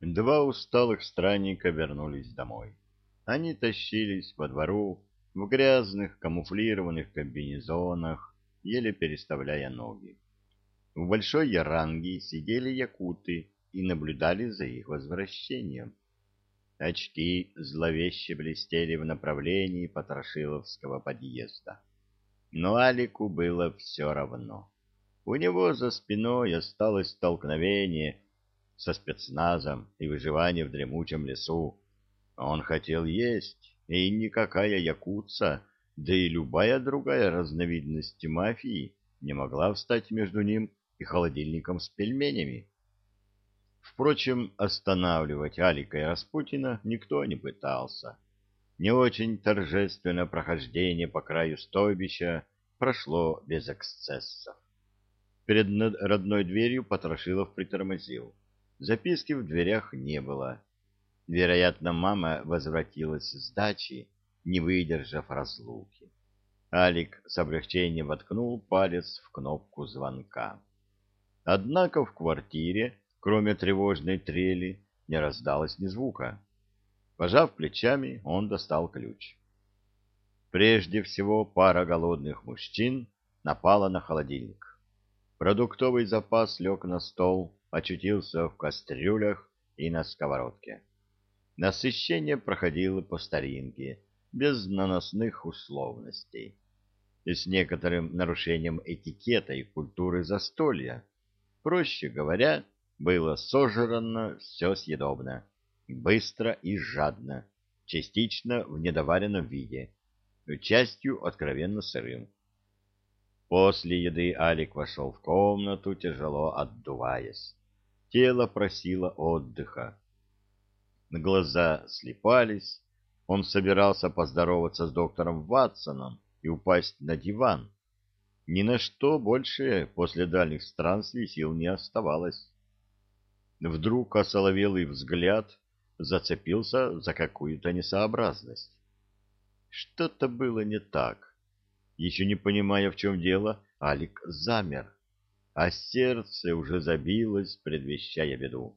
Два усталых странника вернулись домой. Они тащились по двору в грязных камуфлированных комбинезонах, еле переставляя ноги. В большой яранге сидели якуты и наблюдали за их возвращением. Очки зловеще блестели в направлении Потрошиловского подъезда. Но Алику было все равно. У него за спиной осталось столкновение со спецназом и выживание в дремучем лесу. Он хотел есть, и никакая якутца, да и любая другая разновидность мафии не могла встать между ним и холодильником с пельменями. Впрочем, останавливать Алика и Распутина никто не пытался. Не очень торжественное прохождение по краю стойбища прошло без эксцессов. Перед родной дверью Потрошилов притормозил. Записки в дверях не было. Вероятно, мама возвратилась с дачи, не выдержав разлуки. Алик с облегчением воткнул палец в кнопку звонка. Однако в квартире, кроме тревожной трели, не раздалось ни звука. Пожав плечами, он достал ключ. Прежде всего, пара голодных мужчин напала на холодильник. Продуктовый запас лег на стол, очутился в кастрюлях и на сковородке. Насыщение проходило по старинке, без наносных условностей, и с некоторым нарушением этикета и культуры застолья. Проще говоря, было сожрано все съедобно, быстро и жадно, частично в недоваренном виде, частью откровенно сырым. После еды Алик вошел в комнату, тяжело отдуваясь. Тело просило отдыха. Глаза слепались. Он собирался поздороваться с доктором Ватсоном и упасть на диван. Ни на что больше после дальних странствий сил не оставалось. Вдруг осоловелый взгляд зацепился за какую-то несообразность. Что-то было не так. Еще не понимая, в чем дело, Алик замер, а сердце уже забилось, предвещая беду.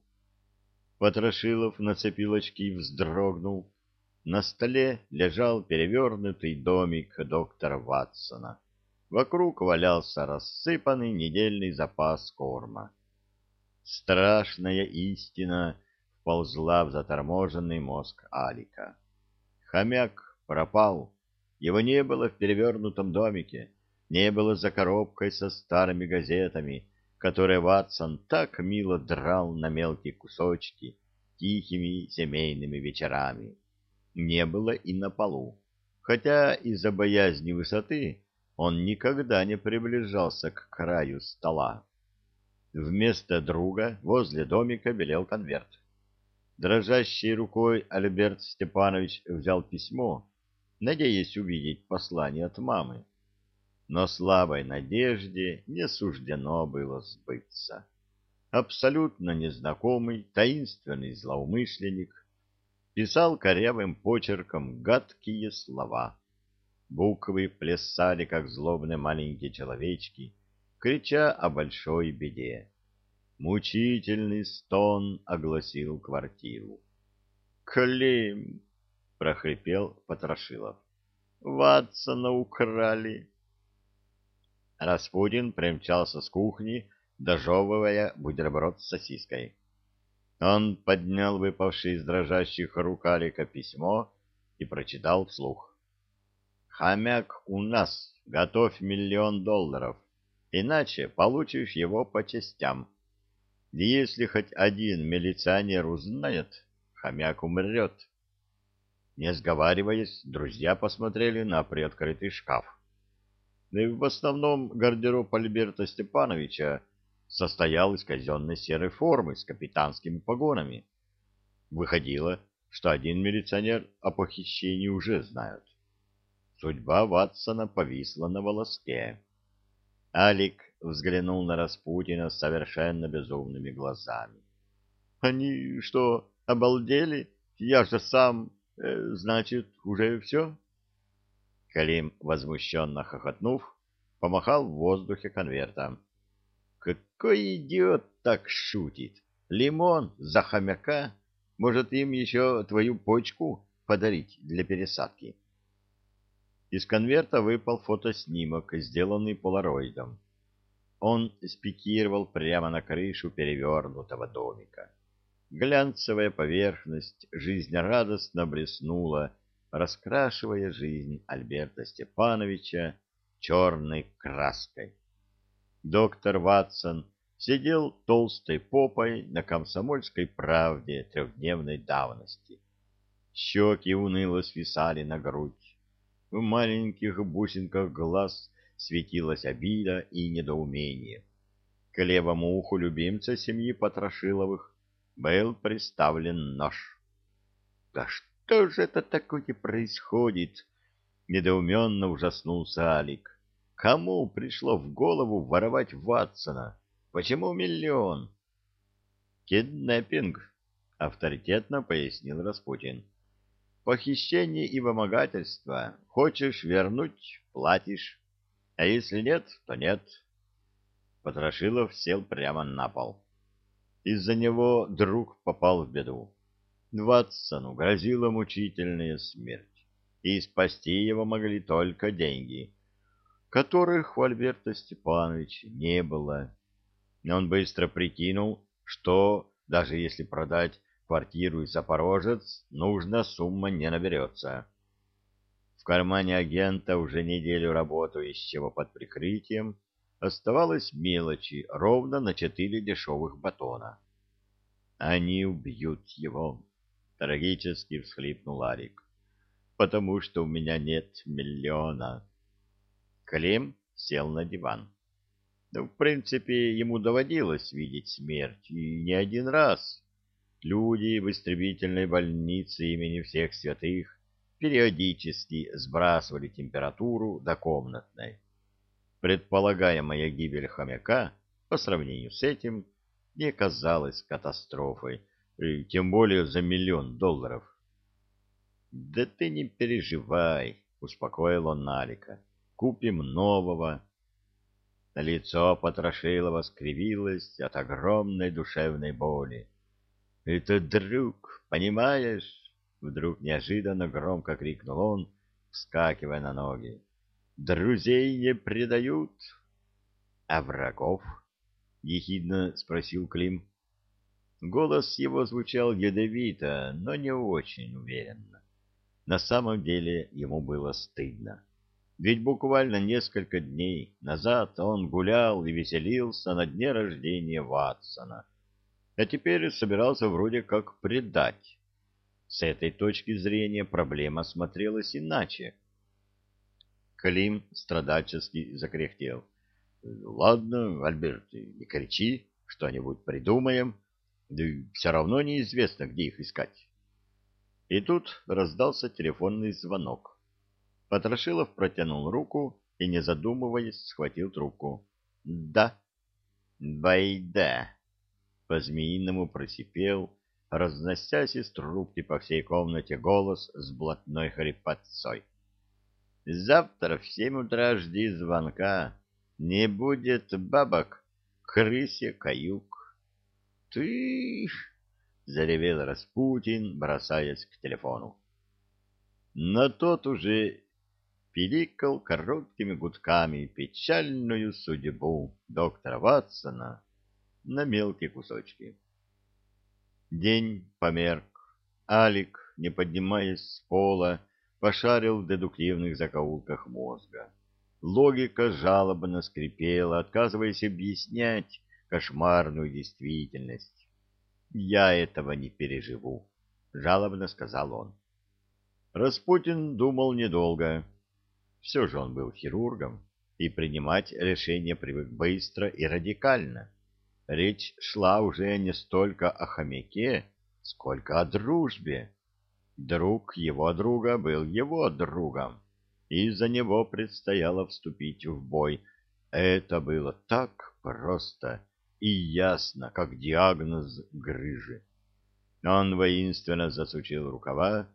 Потрошилов нацепил очки и вздрогнул. На столе лежал перевернутый домик доктора Ватсона. Вокруг валялся рассыпанный недельный запас корма. Страшная истина вползла в заторможенный мозг Алика. Хомяк пропал. Его не было в перевернутом домике, не было за коробкой со старыми газетами, которые Ватсон так мило драл на мелкие кусочки тихими семейными вечерами. Не было и на полу, хотя из-за боязни высоты он никогда не приближался к краю стола. Вместо друга возле домика белел конверт. Дрожащей рукой Альберт Степанович взял письмо, надеясь увидеть послание от мамы. Но слабой надежде не суждено было сбыться. Абсолютно незнакомый, таинственный злоумышленник писал корявым почерком гадкие слова. Буквы плясали, как злобные маленькие человечки, крича о большой беде. Мучительный стон огласил квартиру. «Клим!» прохрипел Потрошилов. Ватсона украли. Распутин примчался с кухни, дожевывая бутерброд с сосиской. Он поднял выпавшее из дрожащих рук Алика письмо и прочитал вслух. «Хомяк у нас, готовь миллион долларов, иначе получишь его по частям. Если хоть один милиционер узнает, хомяк умрет». Не сговариваясь, друзья посмотрели на приоткрытый шкаф. И в основном гардероб Альберта Степановича состоял из казенной серой формы с капитанскими погонами. Выходило, что один милиционер о похищении уже знает. Судьба Ватсона повисла на волоске. Алик взглянул на Распутина совершенно безумными глазами. — Они что, обалдели? Я же сам... Э, значит, уже все? Калим, возмущенно хохотнув, помахал в воздухе конвертом. Какой идиот так шутит? Лимон за хомяка? Может, им еще твою почку подарить для пересадки? Из конверта выпал фотоснимок, сделанный полароидом. Он спикировал прямо на крышу перевернутого домика. Глянцевая поверхность жизнерадостно блеснула, раскрашивая жизнь Альберта Степановича черной краской. Доктор Ватсон сидел толстой попой на комсомольской правде трехдневной давности. Щеки уныло свисали на грудь. В маленьких бусинках глаз светилась обида и недоумение. К левому уху любимца семьи Потрошиловых был приставлен нож. «Да что же это такое происходит?» — недоуменно ужаснулся Алик. «Кому пришло в голову воровать Ватсона? Почему миллион?» «Киднеппинг», — авторитетно пояснил Распутин. «Похищение и вымогательство. Хочешь вернуть — платишь. А если нет, то нет. Потрошилов сел прямо на пол. Из-за него друг попал в беду. Ватсону грозила мучительная смерть, и спасти его могли только деньги, которых у Альберта Степановича не было. Он быстро прикинул, что даже если продать квартиру и Запорожец, нужная сумма не наберется. В кармане агента, уже неделю работающего под прикрытием, оставалось мелочи ровно на четыре дешевых батона. «Они убьют его», — трагически всхлипнул Арик, — «потому что у меня нет миллиона». Клим сел на диван. Ну, в принципе, ему доводилось видеть смерть, и не один раз. Люди в истребительной больнице имени всех святых периодически сбрасывали температуру до комнатной. Предполагаемая гибель хомяка по сравнению с этим не казалась катастрофой, и тем более за миллион долларов. «Да ты не переживай», — успокоил он Налика. «Купим нового». Лицо Потрошилова скривилось от огромной душевной боли. «Это друг, понимаешь?» Вдруг неожиданно громко крикнул он, вскакивая на ноги. «Друзей не предают!» «А врагов?» — ехидно спросил Клим. Голос его звучал ядовито, но не очень уверенно. На самом деле ему было стыдно. Ведь буквально несколько дней назад он гулял и веселился на дне рождения Ватсона, а теперь собирался вроде как предать с этой точки зрения проблема смотрелась иначе. Клим страдальчески закряхтел. — Ладно, Альберт, не кричи, что-нибудь придумаем. Да все равно неизвестно, где их искать. И тут раздался телефонный звонок. Потрошилов протянул руку и, не задумываясь, схватил трубку. — Да. — Байда. По-змеиному просипел разносясь из трубки по всей комнате голос с блатной хрипотцой. «Завтра в семь утра жди звонка. Не будет бабок, крысе каюк». «Ты...» — заревел Распутин, бросаясь к телефону. Но тот уже пиликал короткими гудками печальную судьбу доктора Ватсона на мелкие кусочки. День померк. Алик, не поднимаясь с пола, пошарил в дедуктивных закоулках мозга. Логика жалобно скрипела, отказываясь объяснять кошмарную действительность. «Я этого не переживу», — жалобно сказал он. Распутин думал недолго. Все же он был хирургом, и принимать решения привык быстро и радикально. Речь шла уже не столько о хомяке, сколько о дружбе. Друг его друга был его другом, и за него предстояло вступить в бой. Это было так просто и ясно, как диагноз грыжи. Он воинственно засучил рукава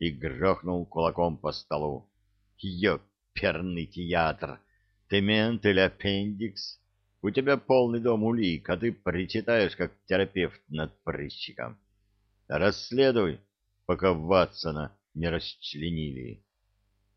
и грохнул кулаком по столу. «Ёперный театр! Ты мент или аппендикс? У тебя полный дом улик, а ты причитаешь, как терапевт над прыщиком. Расследуй, пока Ватсона не расчленили.